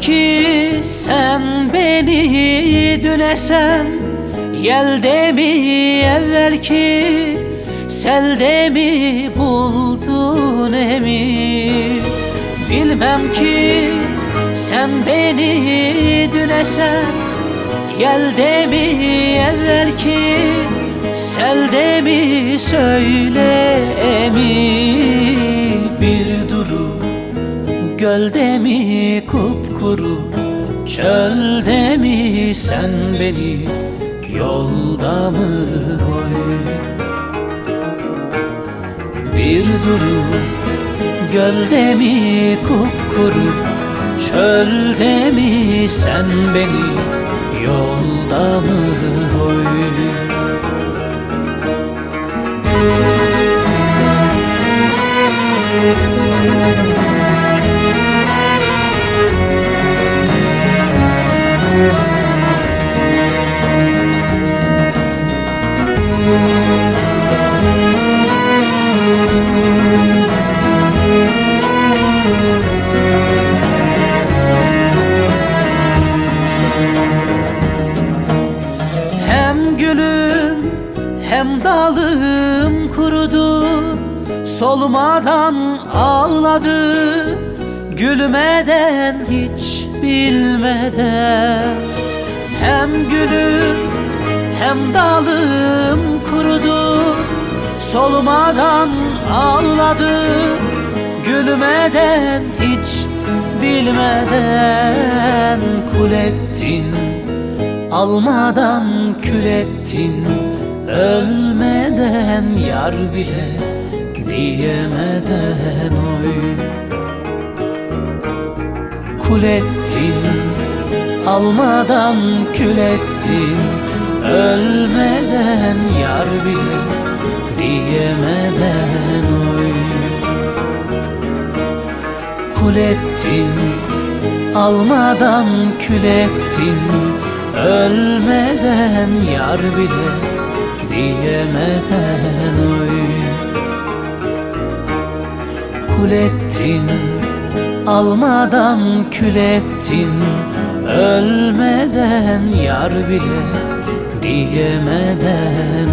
ki sen beni dünesen Yelde mi evvel ki Selde mi buldun emin Bilmem ki sen beni dünesen Yelde mi evvel ki Selde mi söyle emin Gölde mi kupkuru Çölde mi sen beni Yolda mı oy? Bir duru Gölde mi kupkuru Çölde mi sen beni Yolda mı oy hem dalım kurudu Solmadan ağladı. Gülmeden hiç bilmeden. Hem gülüm hem dalım kurudu Solmadan ağladı. Gülmeden hiç bilmeden. Kul ettin Almadan kül ettin Ölmeden yar bile diyemeden oy. Kul ettin Almadan kül ettin. Ölmeden yar bile diyemeden oy. Kul ettin Almadan kül ettin. Ölmeden yar bile diyemeden oy. Kul ettin Almadan kül ettin. Ölmeden yar bile diyemeden